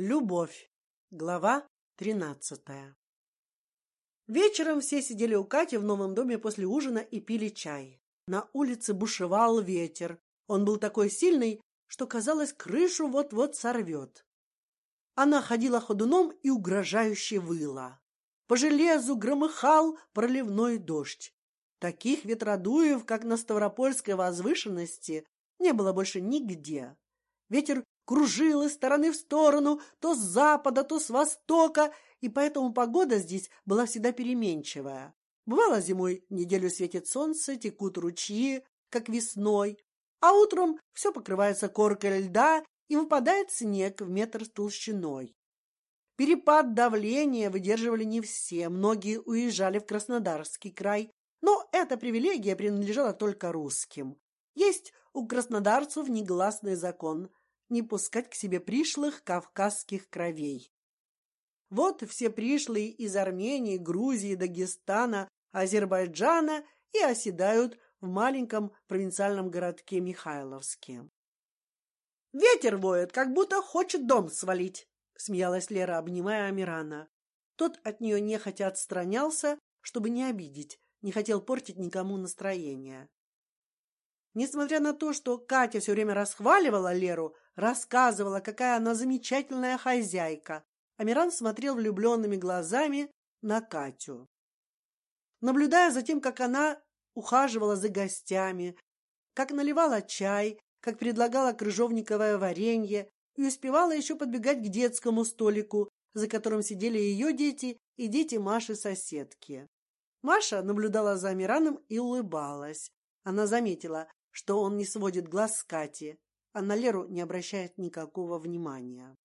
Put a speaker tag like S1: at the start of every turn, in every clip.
S1: Любовь. Глава тринадцатая. Вечером все сидели у Кати в новом доме после ужина и пили чай. На улице бушевал ветер. Он был такой сильный, что казалось, крышу вот-вот сорвет. Она ходила ходуном и угрожающе выла. По железу громыхал проливной дождь. Таких ветродуев, как на Ставропольской возвышенности, не было больше нигде. Ветер кружил из стороны в сторону, то с запада, то с востока, и поэтому погода здесь была всегда переменчивая. Бывало зимой неделю светит солнце, текут ручьи, как весной, а утром все покрывается коркой льда и выпадает снег в метр толщиной. Перепад давления выдерживали не все, многие уезжали в Краснодарский край, но эта привилегия принадлежала только русским. Есть у краснодарцев негласный закон не пускать к себе пришлых кавказских кровей. Вот все пришлые из Армении, Грузии, Дагестана, Азербайджана и оседают в маленьком провинциальном городке Михайловске. Ветер воет, как будто хочет дом свалить, смеялась Лера, обнимая Амирана. Тот от нее нехотя отстранялся, чтобы не обидеть, не хотел портить никому настроение. Несмотря на то, что Катя все время расхваливала Леру, рассказывала, какая она замечательная хозяйка, Амиран смотрел влюбленными глазами на Катю, наблюдая за тем, как она ухаживала за гостями, как наливала чай, как предлагала крыжовниковое варенье и успевала еще подбегать к детскому столику, за которым сидели ее дети и дети Маши соседки. Маша наблюдала за Амираном и улыбалась. Она заметила, что он не сводит глаз с Кати, а на Леру не обращает никакого внимания.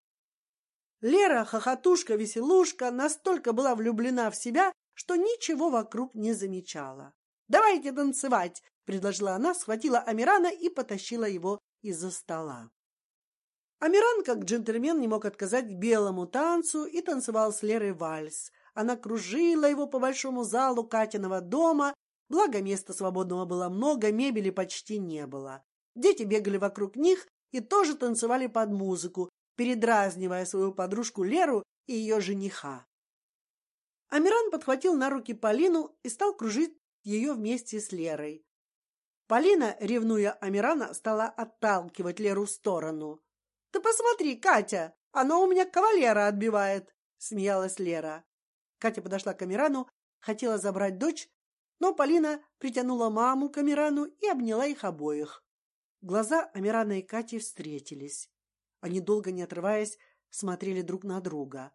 S1: Лера, хохотушка, веселушка, настолько была влюблена в себя, что ничего вокруг не замечала. Давайте танцевать, предложила она, схватила Амирана и потащила его из-за стола. Амиран, как джентльмен, не мог отказать белому танцу и танцевал с Лерой вальс. Она кружила его по большому залу Катиного дома, Благо места свободного было много, мебели почти не было. Дети бегали вокруг них и тоже танцевали под музыку, передразнивая свою подружку Леру и ее жениха. Амиран подхватил на руки Полину и стал кружить ее вместе с Лерой. Полина, ревнуя Амирана, стала отталкивать Леру в сторону. Ты посмотри, Катя, она у меня кавалера отбивает, смеялась Лера. Катя подошла к Амирану, хотела забрать дочь, но Полина притянула маму к Амирану и обняла их обоих. Глаза Амирана и Кати встретились. Они долго не отрываясь смотрели друг на друга.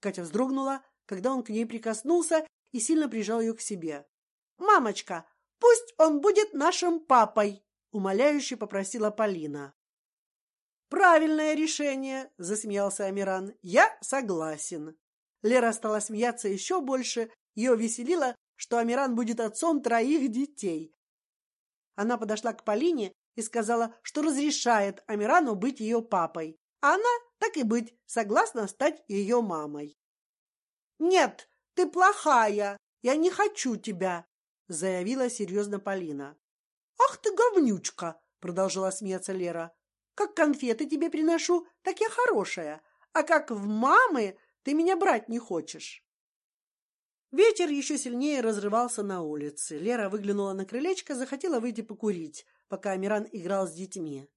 S1: Катя вздрогнула, когда он к ней прикоснулся и сильно прижал ее к себе. Мамочка, пусть он будет нашим папой, умоляюще попросила Полина. Правильное решение, засмеялся Амиран. Я согласен. Лера стала смеяться еще больше. Ее веселило, что Амиран будет отцом троих детей. Она подошла к Полине и сказала, что разрешает Амирану быть ее папой, а она, так и быть, согласна стать ее мамой. Нет, ты плохая, я не хочу тебя, заявила серьезно Полина. Ах ты говнючка, продолжала смеяться Лера. Как конфеты тебе приношу, так я хорошая, а как в мамы ты меня брать не хочешь. Ветер еще сильнее разрывался на улице. Лера выглянула на крылечко, захотела выйти покурить, пока Амиран играл с детьми.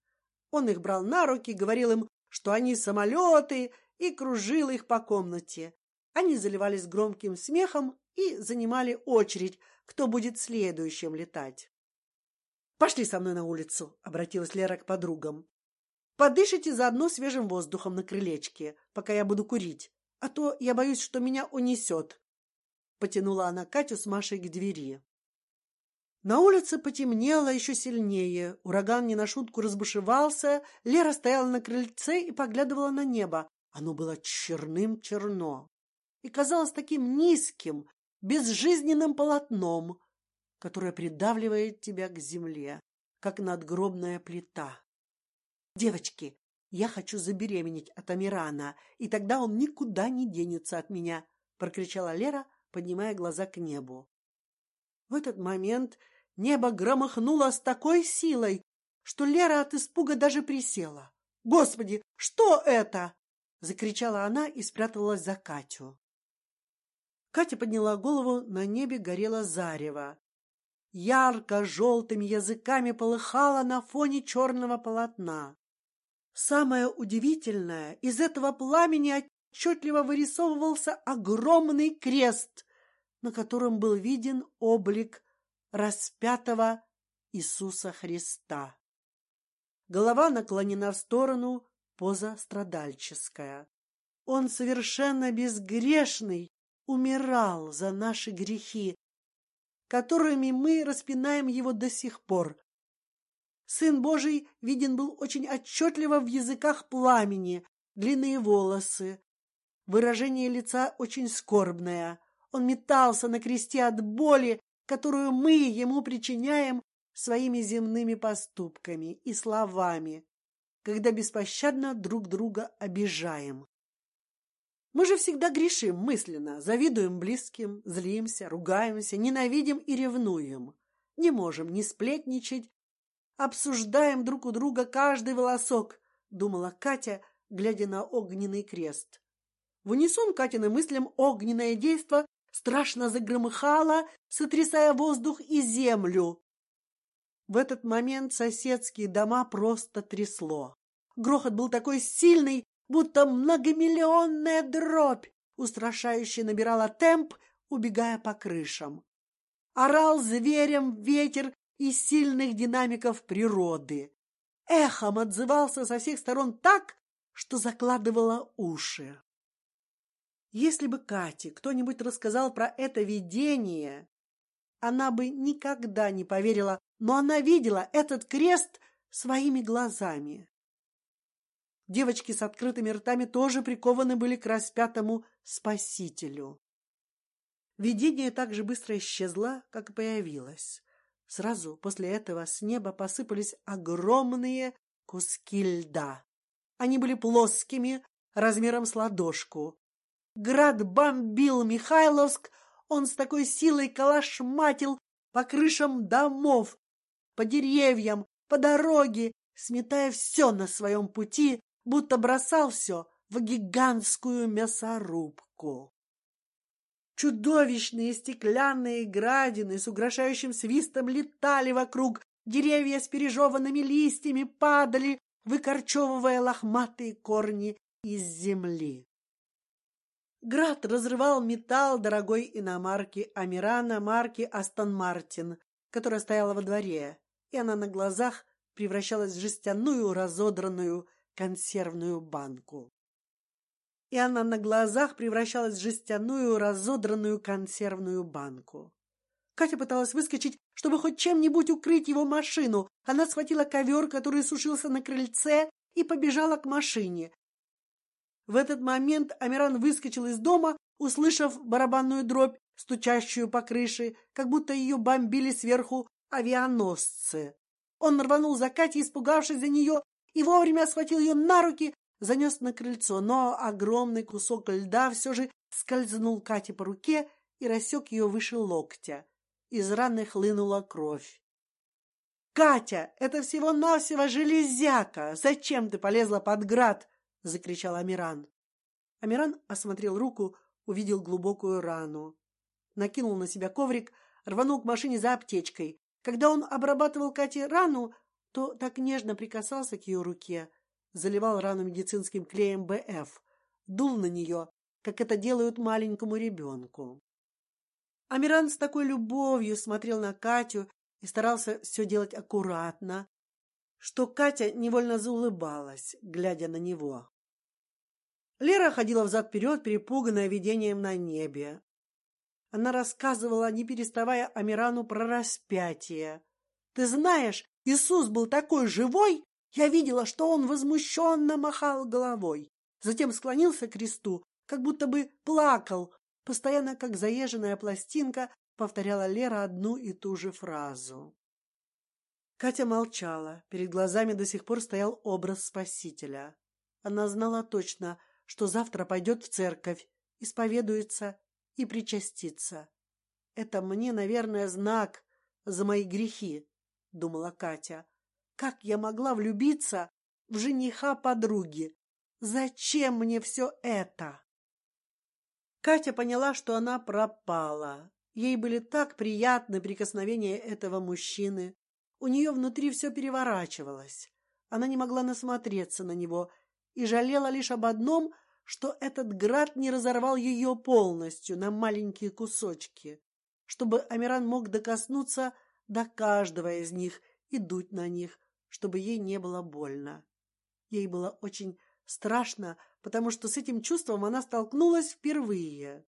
S1: Он их брал на руки, говорил им, что они самолеты, и кружил их по комнате. Они заливались громким смехом и занимали очередь, кто будет следующим летать. Пошли со мной на улицу, обратилась Лера к подругам. Подышите заодно свежим воздухом на крылечке, пока я буду курить, а то я боюсь, что меня унесет. Потянула она Катю с Машей к двери. На улице потемнело еще сильнее. Ураган не на шутку разбушевался. Лера стояла на крыльце и поглядывала на небо. Оно было черным черно и казалось таким низким, безжизненным полотном, которое придавливает тебя к земле, как надгробная плита. Девочки, я хочу забеременеть от Амирана, и тогда он никуда не денется от меня, прокричала Лера, поднимая глаза к небу. В этот момент небо громыхнуло с такой силой, что Лера от испуга даже присела. Господи, что это? закричала она и спряталась за Катю. Катя подняла голову, на небе горело зарево. Ярко желтыми языками полыхало на фоне черного полотна. Самое удивительное, из этого пламени отчетливо вырисовывался огромный крест, на котором был виден облик распятого Иисуса Христа. Голова наклонена в сторону, поза страдальческая. Он совершенно безгрешный умирал за наши грехи, которыми мы распинаем его до сих пор. Сын Божий виден был очень отчетливо в языках пламени, длинные волосы, выражение лица очень скорбное. Он метался на кресте от боли, которую мы ему причиняем своими земными поступками и словами, когда беспощадно друг друга обижаем. Мы же всегда грешим мысленно, завидуем близким, злимся, ругаемся, ненавидим и ревнуем. Не можем не сплетничать, обсуждаем друг у друга каждый волосок, думала Катя, глядя на огненный крест. В унисон Катиным мыслям огненное действо страшно загромыхало, сотрясая воздух и землю. В этот момент соседские дома просто трясло. Грохот был такой сильный, будто многомиллионная дробь устрашающе набирала темп, убегая по крышам. Орал зверем ветер из сильных динамиков природы. Эхом отзывался со всех сторон так, что закладывало уши. Если бы Кате кто-нибудь рассказал про это видение, она бы никогда не поверила, но она видела этот крест своими глазами. Девочки с открытыми ртами тоже прикованы были к распятому Спасителю. Видение так же быстро исчезло, как и появилось. Сразу после этого с неба посыпались огромные куски льда. Они были плоскими, размером с ладошку. Град бомбил Михайловск, он с такой силой калашматил по крышам домов, по деревьям, по дороге, сметая все на своем пути, будто бросал все в гигантскую мясорубку. Чудовищные стеклянные градины с угрожающим свистом летали вокруг, деревья с пережеванными листьями падали, выкорчевывая лохматые корни из земли. Град разрывал металл дорогой иномарки Амирана марки Астон Мартин, которая стояла во дворе, и она на глазах превращалась в жестяную разодранную консервную банку. И она на глазах превращалась в жестяную разодранную консервную банку. Катя пыталась выскочить, чтобы хоть чем-нибудь укрыть его машину. Она схватила ковер, который сушился на крыльце, и побежала к машине. В этот момент Амиран выскочил из дома, услышав барабанную дробь, стучащую по крыше, как будто ее бомбили сверху авианосцы. Он рванул за Катей, испугавшись за нее, и вовремя схватил ее на руки, занес на крыльцо, но огромный кусок льда все же скользнул Кате по руке и рассек ее выше локтя. Из раны хлынула кровь. Катя, это всего-навсего железяка. Зачем ты полезла под град? Закричал Амиран. Амиран осмотрел руку, увидел глубокую рану, накинул на себя коврик, рванул к машине за аптечкой. Когда он обрабатывал Кате рану, то так нежно прикасался к ее руке, заливал рану медицинским клеем БФ, дул на нее, как это делают маленькому ребенку. Амиран с такой любовью смотрел на Катю и старался все делать аккуратно, что Катя невольно заулыбалась, глядя на него. Лера ходила взад вперед, перепуганная видением на небе. Она рассказывала, не переставая Амирану про распятие. Ты знаешь, Иисус был такой живой, я видела, что он возмущенно махал головой, затем склонился к кресту, как будто бы плакал, постоянно как заезженная пластинка повторяла Лера одну и ту же фразу. Катя молчала, перед глазами до сих пор стоял образ Спасителя. Она знала точно, что завтра пойдет в церковь, исповедуется и причастится. Это мне, наверное, знак за мои грехи думала Катя. Как я могла влюбиться в жениха подруги? Зачем мне все это? Катя поняла, что она пропала. Ей были так приятны прикосновения этого мужчины. У нее внутри все переворачивалось. Она не могла насмотреться на него и жалела лишь об одном, что этот град не разорвал ее полностью на маленькие кусочки, чтобы Амиран мог докоснуться до каждого из них и дуть на них, чтобы ей не было больно. Ей было очень страшно, потому что с этим чувством она столкнулась впервые.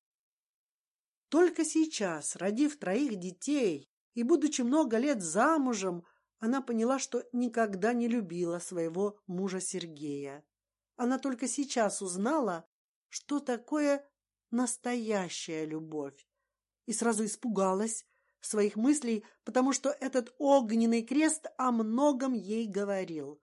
S1: Только сейчас, родив троих детей и будучи много лет замужем, она поняла, что никогда не любила своего мужа Сергея. Она только сейчас узнала, что такое настоящая любовь, и сразу испугалась своих мыслей, потому что этот огненный крест о многом ей говорил,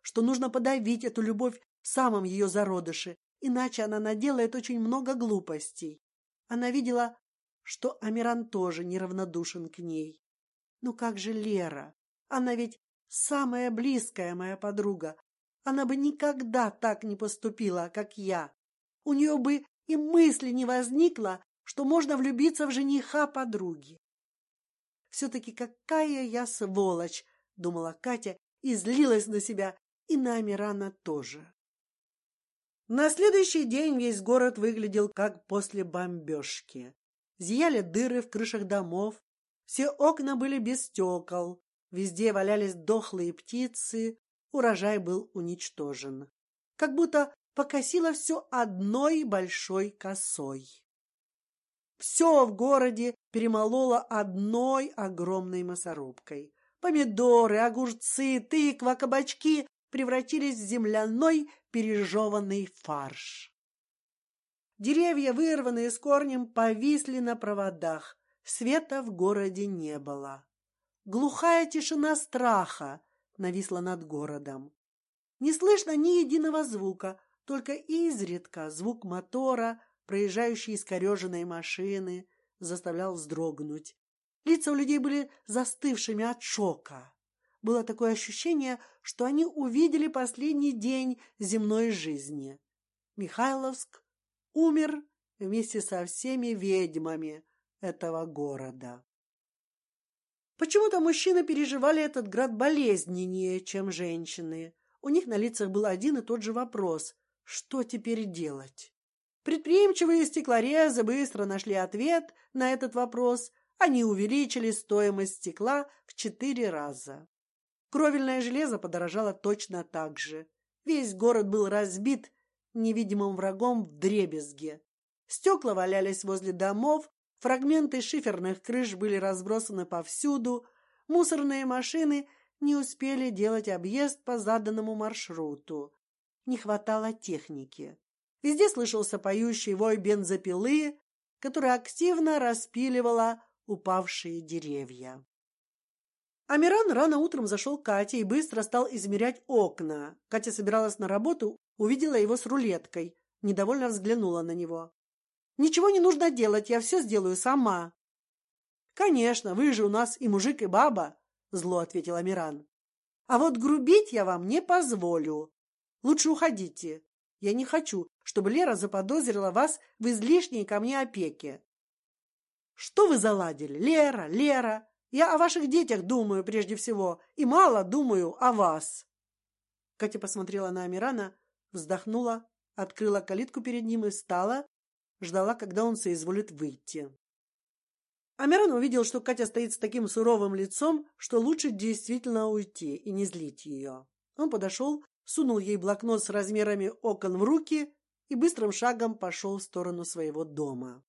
S1: что нужно подавить эту любовь в самом ее зародыше, иначе она наделает очень много глупостей. Она видела, что Амиран тоже неравнодушен к ней. Ну как же Лера? Она ведь самая близкая моя подруга. Она бы никогда так не поступила, как я. У нее бы и мысли не возникло, что можно влюбиться в жениха подруги. Все-таки какая я сволочь, думала Катя и злилась на себя и на Амирана тоже. На следующий день весь город выглядел как после бомбежки. Зияли дыры в крышах домов, все окна были без стекол, Везде валялись дохлые птицы, урожай был уничтожен, как будто покосило все одной большой косой. Все в городе перемололо одной огромной мясорубкой. Помидоры, огурцы, тыква, кабачки превратились в земляной пережеванный фарш. Деревья, вырванные с корнем, повисли на проводах. Света в городе не было. Глухая тишина страха нависла над городом. Не слышно ни единого звука, только изредка звук мотора, проезжающей искореженной машины, заставлял вздрогнуть. Лица у людей были застывшими от шока. Было такое ощущение, что они увидели последний день земной жизни. Михайловск умер вместе со всеми ведьмами этого города. Почему-то мужчины переживали этот град болезненнее, чем женщины. У них на лицах был один и тот же вопрос: что теперь делать? Предприимчивые стеклорезы быстро нашли ответ на этот вопрос. Они увеличили стоимость стекла в четыре раза. Кровельное железо подорожало точно так же. Весь город был разбит невидимым врагом в дребезге. Стекла валялись возле домов, Фрагменты шиферных крыш были разбросаны повсюду, мусорные машины не успели делать объезд по заданному маршруту. Не хватало техники. Везде слышался поющий вой бензопилы, которая активно распиливала упавшие деревья. Амиран рано утром зашел к Кате и быстро стал измерять окна. Катя собиралась на работу, увидела его с рулеткой, недовольно взглянула на него. Ничего не нужно делать, я все сделаю сама. Конечно, вы же у нас и мужик, и баба, зло ответил Амиран. А вот грубить я вам не позволю. Лучше уходите. Я не хочу, чтобы Лера заподозрила вас в излишней ко мне опеке. Что вы заладили, Лера, Лера? Я о ваших детях думаю прежде всего и мало думаю о вас. Катя посмотрела на Амирана, вздохнула, открыла калитку перед ним и встала, ждала, когда он соизволит выйти. Амиран увидел, что Катя стоит с таким суровым лицом, что лучше действительно уйти и не злить ее. Он подошел, сунул ей блокнот с размерами окон в руки и быстрым шагом пошел в сторону своего дома.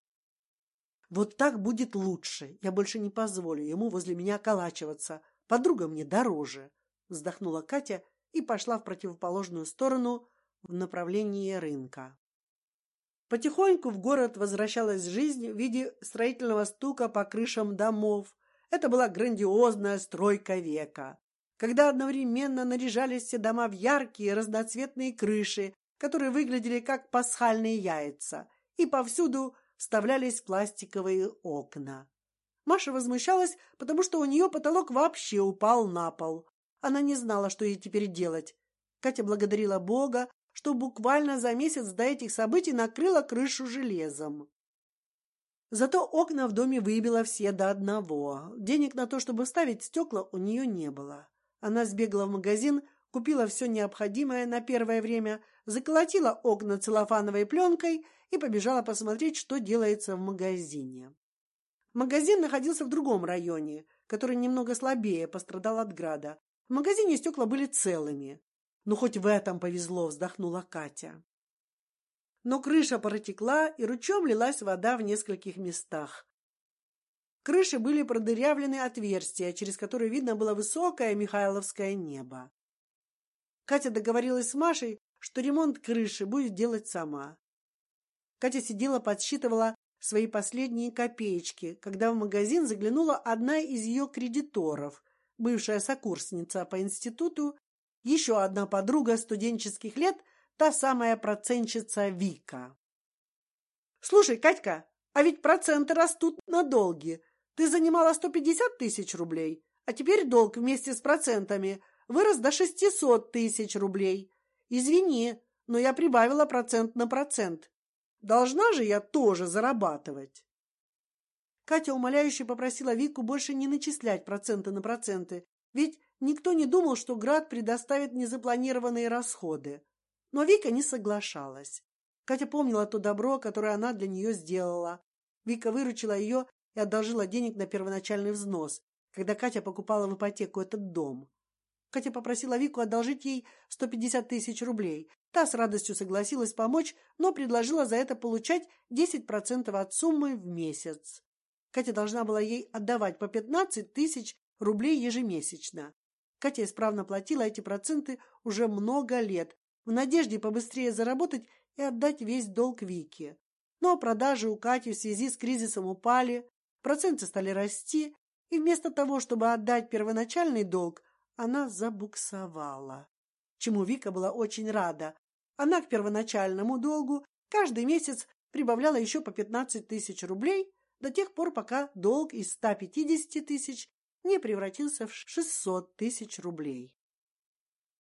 S1: Вот так будет лучше. Я больше не позволю ему возле меня околачиваться. Подруга мне дороже. Вздохнула Катя и пошла в противоположную сторону в направлении рынка. Потихоньку в город возвращалась жизнь в виде строительного стука по крышам домов. Это была грандиозная стройка века, когда одновременно наряжались все дома в яркие разноцветные крыши, которые выглядели как пасхальные яйца, и повсюду вставлялись пластиковые окна. Маша возмущалась, потому что у нее потолок вообще упал на пол. Она не знала, что ей теперь делать. Катя благодарила Бога, что буквально за месяц до этих событий накрыла крышу железом. Зато окна в доме выбило все до одного. Денег на то, чтобы ставить стекла, у нее не было. Она сбегала в магазин, купила все необходимое на первое время, заколотила окна целлофановой пленкой и побежала посмотреть, что делается в магазине. Магазин находился в другом районе, который немного слабее пострадал от града. В магазине стекла были целыми. Ну хоть в этом повезло, вздохнула Катя. Но крыша протекла, и ручьем лилась вода в нескольких местах. Крыши были продырявлены отверстия, через которые видно было высокое Михайловское небо. Катя договорилась с Машей, что ремонт крыши будет делать сама. Катя сидела, подсчитывала свои последние копеечки, когда в магазин заглянула одна из ее кредиторов, бывшая сокурсница по институту, еще одна подруга студенческих лет, та самая процентщица Вика. Слушай, Катька, а ведь проценты растут на долги. Ты занимала сто пятьдесят тысяч рублей, а теперь долг вместе с процентами вырос до шестисот тысяч рублей. Извини, но я прибавила процент на процент. Должна же я тоже зарабатывать. Катя умоляюще попросила Вику больше не начислять проценты на проценты, ведь никто не думал, что Град предоставит незапланированные расходы. Но Вика не соглашалась. Катя помнила то добро, которое она для нее сделала. Вика выручила ее и одолжила денег на первоначальный взнос, когда Катя покупала в ипотеку этот дом. Катя попросила Вику одолжить ей сто пятьдесят тысяч рублей. Та с радостью согласилась помочь, но предложила за это получать десять процентов от суммы в месяц. Катя должна была ей отдавать по пятнадцать тысяч рублей ежемесячно. Катя исправно платила эти проценты уже много лет, в надежде побыстрее заработать и отдать весь долг Вике. Но продажи у Кати в связи с кризисом упали, проценты стали расти, и вместо того, чтобы отдать первоначальный долг, она забуксовала. Чему Вика была очень рада. Она к первоначальному долгу каждый месяц прибавляла еще по пятнадцать тысяч рублей до тех пор, пока долг из ста пятидесяти тысяч не превратился в шестьсот тысяч рублей.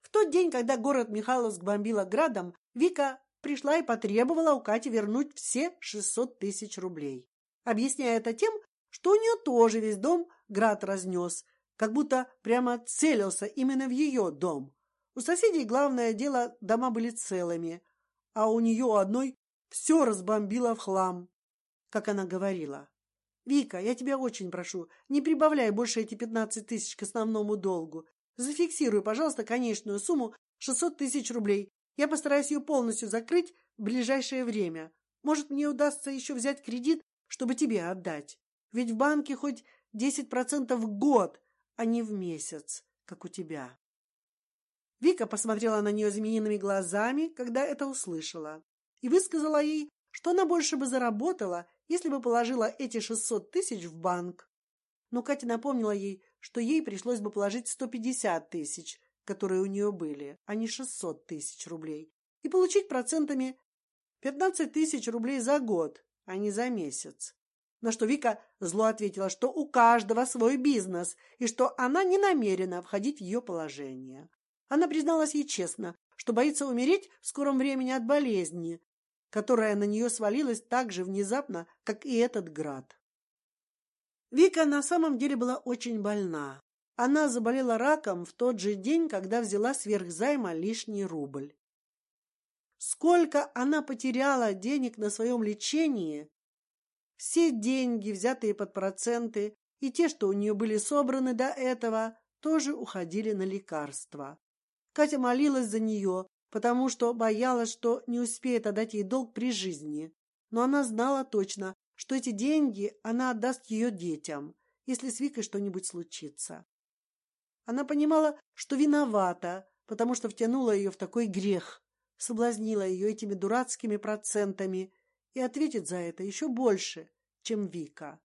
S1: В тот день, когда город Михайловск бомбило градом, Вика пришла и потребовала у Кати вернуть все шестьсот тысяч рублей, объясняя это тем, что у нее тоже весь дом град разнес, как будто прямо целился именно в ее дом. У соседей главное дело дома были целыми, а у нее одной все разбомбило в хлам, как она говорила. Вика, я тебя очень прошу, не прибавляй больше эти пятнадцать тысяч к основному долгу. Зафиксируй, пожалуйста, конечную сумму шестьсот тысяч рублей. Я постараюсь ее полностью закрыть в ближайшее время. Может, мне удастся еще взять кредит, чтобы тебе отдать. Ведь в банке хоть десять процентов в год, а не в месяц, как у тебя. Вика посмотрела на нее змеиными глазами, когда это услышала, и высказала ей, что она больше бы заработала, если бы положила эти шестьсот тысяч в банк. Но Катя напомнила ей, что ей пришлось бы положить сто пятьдесят тысяч, которые у нее были, а не шестьсот тысяч рублей, и получить процентами пятнадцать тысяч рублей за год, а не за месяц. На что Вика зло ответила, что у каждого свой бизнес и что она не намерена входить в ее положение. Она призналась ей честно, что боится умереть в скором времени от болезни, которая на нее свалилась так же внезапно, как и этот град. Вика на самом деле была очень больна. Она заболела раком в тот же день, когда взяла сверхзайма лишний рубль. Сколько она потеряла денег на своем лечении, все деньги, взятые под проценты, и те, что у нее были собраны до этого, тоже уходили на лекарства. Катя молилась за нее, потому что боялась, что не успеет отдать ей долг при жизни. Но она знала точно, что эти деньги она отдаст ее детям, если с Викой что-нибудь случится. Она понимала, что виновата, потому что втянула ее в такой грех, соблазнила ее этими дурацкими процентами и ответит за это еще больше, чем Вика.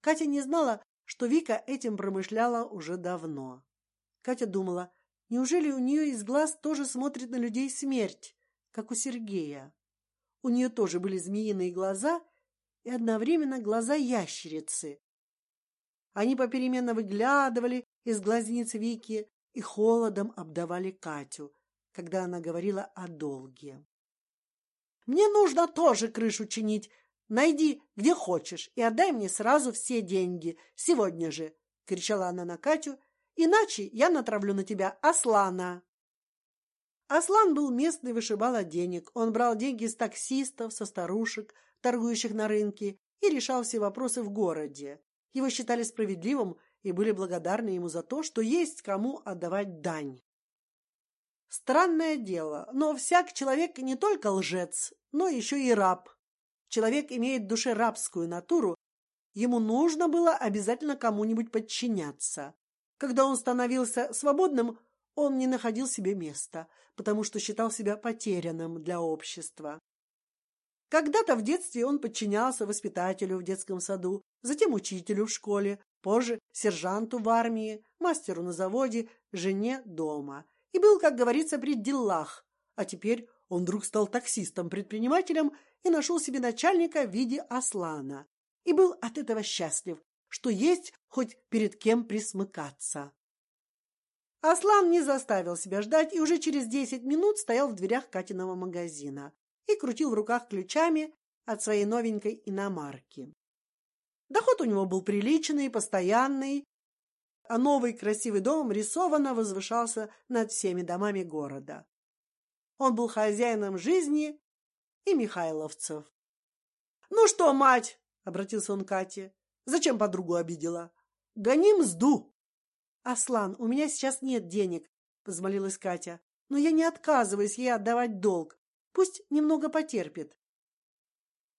S1: Катя не знала, что Вика этим промышляла уже давно. Катя думала, Неужели у нее из глаз тоже смотрит на людей смерть, как у Сергея? У нее тоже были змеиные глаза и одновременно глаза ящерицы. Они попеременно выглядывали из глазниц Вики и холодом обдавали Катю, когда она говорила о долге. Мне нужно тоже крышу чинить. Найди, где хочешь, и отдай мне сразу все деньги сегодня же, кричала она на Катю. Иначе я натравлю на тебя Аслана. Аслан был местный вышибала денег. Он брал деньги с таксистов, со старушек, торгующих на рынке, и решал все вопросы в городе. Его считали справедливым и были благодарны ему за то, что есть кому отдавать дань. Странное дело, но всяк человек не только лжец, но еще и раб. Человек имеет в душе рабскую натуру, ему нужно было обязательно кому-нибудь подчиняться. Когда он становился свободным, он не находил себе места, потому что считал себя потерянным для общества. Когда-то в детстве он подчинялся воспитателю в детском саду, затем учителю в школе, позже сержанту в армии, мастеру на заводе, жене дома и был, как говорится, при делах. А теперь он вдруг стал таксистом-предпринимателем и нашел себе начальника в виде Аслана и был от этого счастлив, что есть хоть перед кем присмыкаться. Аслан не заставил себя ждать и уже через десять минут стоял в дверях Катиного магазина и крутил в руках ключами от своей новенькой иномарки. Доход у него был приличный, постоянный, а новый красивый дом рисованно возвышался над всеми домами города. Он был хозяином жизни и Михайловцев. Ну что, мать, обратился он к Кате, зачем подругу обидела? Гони мзду. Аслан, у меня сейчас нет денег, взмолилась Катя, но я не отказываюсь ей отдавать долг. Пусть немного потерпит.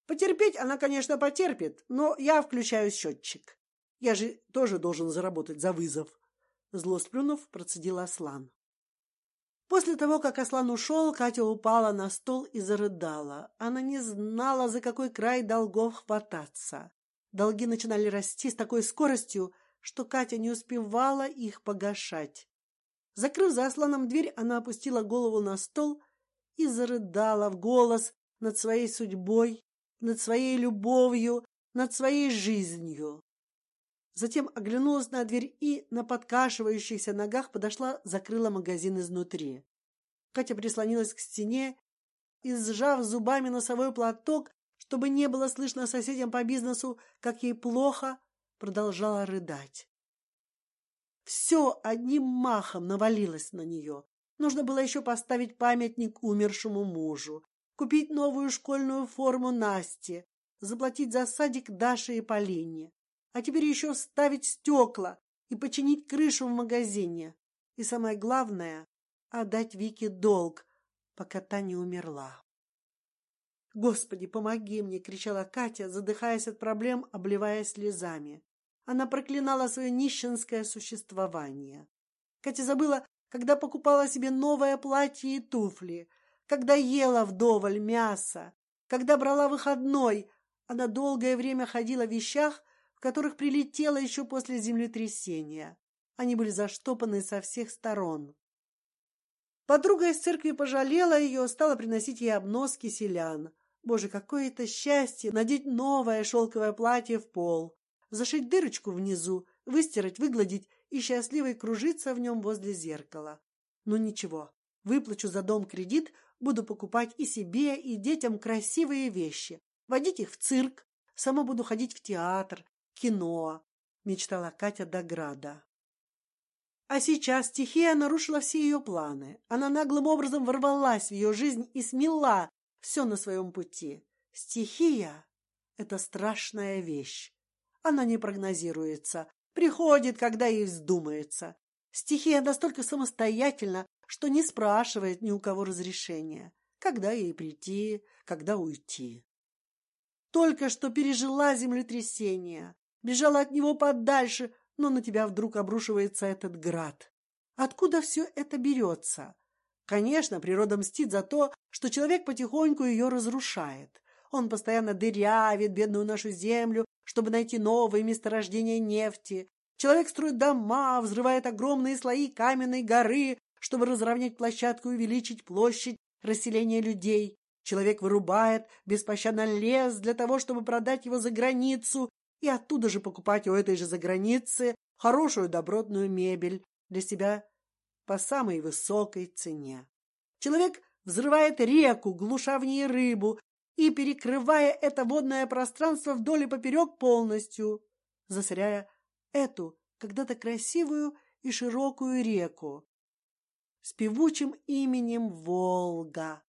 S1: Потерпеть она, конечно, потерпит, но я включаю счетчик. Я же тоже должен заработать за вызов. Зло сплюнув, процедил Аслан. После того, как Аслан ушел, Катя упала на стол и зарыдала. Она не знала, за какой край долгов хвататься. Долги начинали расти с такой скоростью, что Катя не успевала их погашать. Закрыв за Асланом дверь, она опустила голову на стол и зарыдала в голос над своей судьбой, над своей любовью, над своей жизнью. Затем оглянулась на дверь и на подкашивающихся ногах подошла, закрыла магазин изнутри. Катя прислонилась к стене и, сжав зубами носовой платок, чтобы не было слышно соседям по бизнесу, как ей плохо, продолжала рыдать. Все одним махом навалилось на нее. Нужно было еще поставить памятник умершему мужу, купить новую школьную форму Насте, заплатить за садик Даше и Полине, а теперь еще ставить стекла и починить крышу в магазине. И самое главное — отдать Вике долг, пока та не умерла. Господи, помоги мне! кричала Катя, задыхаясь от проблем, обливаясь слезами. Она проклинала свое нищенское существование. Катя забыла, когда покупала себе новое платье и туфли, когда ела вдоволь мясо, когда брала выходной. Она долгое время ходила в вещах, в которых прилетела еще после землетрясения. Они были заштопаны со всех сторон. Подруга из церкви пожалела ее, стала приносить ей обноски селян. Боже, какое это счастье надеть новое шелковое платье в пол, зашить дырочку внизу, выстирать, выгладить и счастливой кружиться в нем возле зеркала. Ну ничего, выплачу за дом кредит, буду покупать и себе, и детям красивые вещи, водить их в цирк, сама буду ходить в театр, кино, мечтала Катя до града. А сейчас стихия нарушила все ее планы. Она наглым образом ворвалась в ее жизнь и смела все на своем пути. Стихия — это страшная вещь. Она не прогнозируется, приходит, когда ей вздумается. Стихия настолько самостоятельна, что не спрашивает ни у кого разрешения, когда ей прийти, когда уйти. Только что пережила землетрясение, бежала от него подальше, но на тебя вдруг обрушивается этот град. Откуда все это берется? Конечно, природа мстит за то, что человек потихоньку ее разрушает. Он постоянно дырявит бедную нашу землю, чтобы найти новые месторождения нефти. Человек строит дома, взрывает огромные слои каменной горы, чтобы разровнять площадку и увеличить площадь расселения людей. Человек вырубает беспощадно лес для того, чтобы продать его за границу и оттуда же покупать у этой же заграницы хорошую добротную мебель для себя по самой высокой цене. Человек взрывает реку, глуша в ней рыбу и перекрывая это водное пространство вдоль и поперек полностью, засоряя эту когда-то красивую и широкую реку с певучим именем Волга.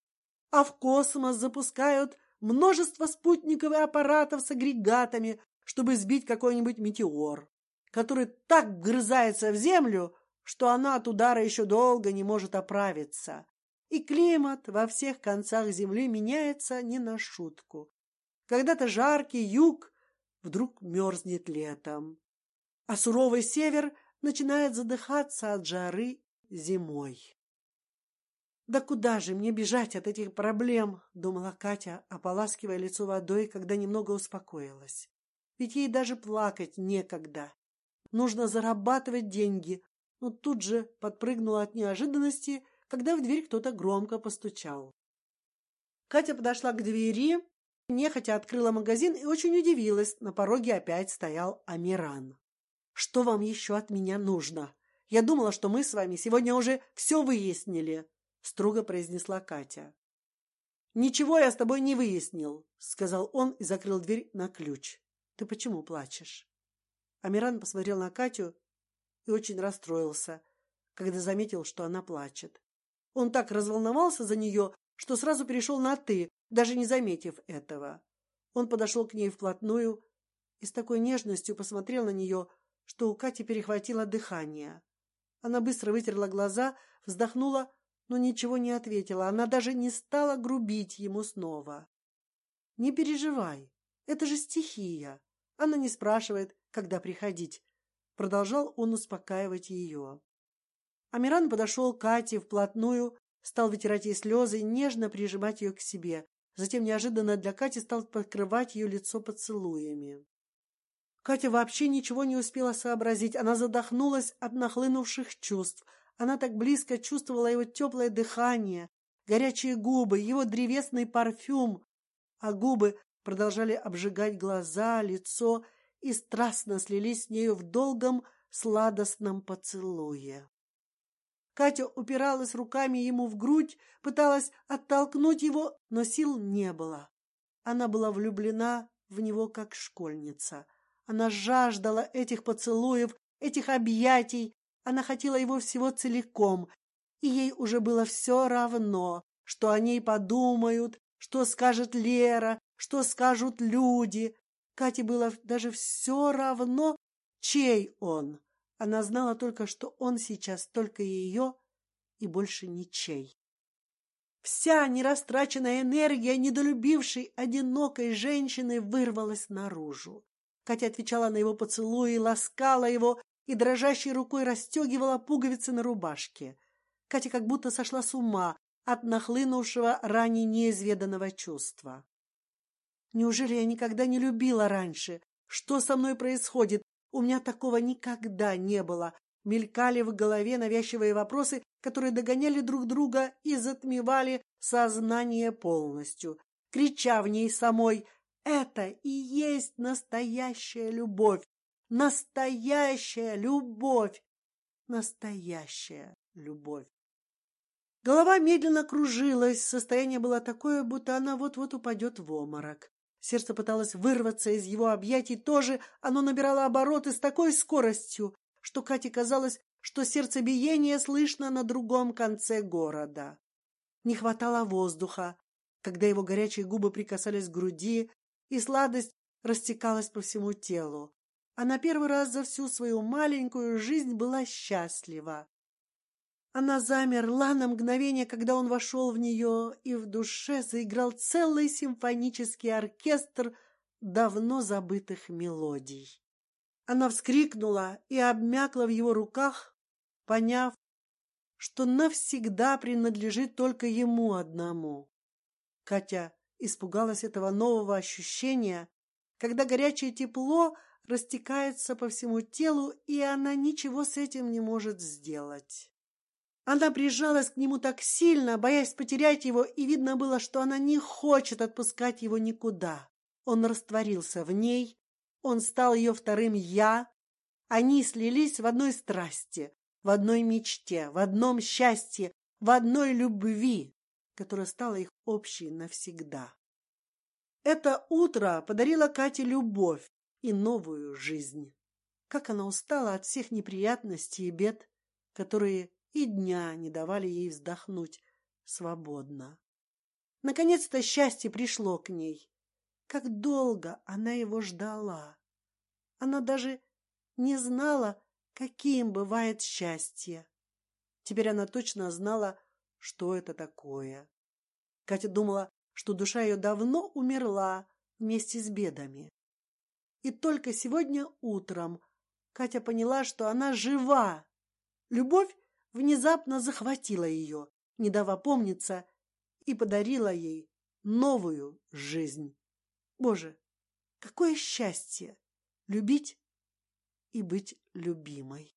S1: А в космос запускают множество спутниковых аппаратов с агрегатами, чтобы сбить какой-нибудь метеор, который так вгрызается в Землю, что она от удара еще долго не может оправиться. И климат во всех концах Земли меняется не на шутку. Когда-то жаркий юг вдруг мерзнет летом, а суровый север начинает задыхаться от жары зимой. Да куда же мне бежать от этих проблем, думала Катя, ополаскивая лицо водой, когда немного успокоилась. Ведь ей даже плакать некогда. Нужно зарабатывать деньги. Но тут же подпрыгнула от неожиданности, когда в дверь кто-то громко постучал. Катя подошла к двери, нехотя открыла магазин и очень удивилась. На пороге опять стоял Амиран. Что вам еще от меня нужно? Я думала, что мы с вами сегодня уже все выяснили строго произнесла Катя. Ничего я с тобой не выяснил, сказал он и закрыл дверь на ключ. Ты почему плачешь? Амиран посмотрел на Катю и очень расстроился, когда заметил, что она плачет. Он так разволновался за нее, что сразу перешел на ты, даже не заметив этого. Он подошел к ней вплотную и с такой нежностью посмотрел на нее, что у Кати перехватило дыхание. Она быстро вытерла глаза, вздохнула но ничего не ответила. Она даже не стала грубить ему снова. Не переживай, это же стихия. Она не спрашивает, когда приходить. Продолжал он успокаивать ее. Амиран подошел к Кате вплотную, стал вытирать ей слезы нежно прижимать ее к себе. Затем неожиданно для Кати стал покрывать ее лицо поцелуями. Катя вообще ничего не успела сообразить. Она задохнулась от нахлынувших чувств. Она так близко чувствовала его теплое дыхание, горячие губы, его древесный парфюм, а губы продолжали обжигать глаза, лицо и страстно слились с нею в долгом сладостном поцелуе. Катя упиралась руками ему в грудь, пыталась оттолкнуть его, но сил не было. Она была влюблена в него как школьница. Она жаждала этих поцелуев, этих объятий, она хотела его всего целиком, и ей уже было все равно, что о ней подумают, что скажет Лера, что скажут люди. Кате было даже все равно, чей он. Она знала только, что он сейчас только ее и больше ничей. Вся нерастраченная энергия недолюбившей одинокой женщины вырвалась наружу. Катя отвечала на его поцелуи, ласкала его, и дрожащей рукой расстегивала пуговицы на рубашке. Катя как будто сошла с ума от нахлынувшего ранее неизведанного чувства. Неужели я никогда не любила раньше? Что со мной происходит? У меня такого никогда не было. Мелькали в голове навязчивые вопросы, которые догоняли друг друга и затмевали сознание полностью, крича в ней самой: "Это и есть настоящая любовь! Настоящая любовь! Настоящая любовь! Голова медленно кружилась, состояние было такое, будто она вот-вот упадет в оморок. Сердце пыталось вырваться из его объятий, тоже оно набирало обороты с такой скоростью, что Кате казалось, что сердцебиение слышно на другом конце города. Не хватало воздуха, когда его горячие губы прикасались к груди, и сладость растекалась по всему телу. Она первый раз за всю свою маленькую жизнь была счастлива. Она замерла на мгновение, когда он вошел в нее, и в душе заиграл целый симфонический оркестр давно забытых мелодий. Она вскрикнула и обмякла в его руках, поняв, что навсегда принадлежит только ему одному. Катя испугалась этого нового ощущения, когда горячее тепло растекается по всему телу, и она ничего с этим не может сделать. Она прижалась к нему так сильно, боясь потерять его, и видно было, что она не хочет отпускать его никуда. Он растворился в ней, он стал ее вторым я. Они слились в одной страсти, в одной мечте, в одном счастье. в одной любви, которая стала их общей навсегда. Это утро подарило Кате любовь и новую жизнь. Как она устала от всех неприятностей и бед, которые и дня не давали ей вздохнуть свободно. Наконец-то счастье пришло к ней. Как долго она его ждала. Она даже не знала, каким бывает счастье. Теперь она точно знала, что это такое. Катя думала, что душа ее давно умерла вместе с бедами. И только сегодня утром Катя поняла, что она жива. Любовь внезапно захватила ее, не дав опомниться, и подарила ей новую жизнь. Боже, какое счастье любить и быть любимой.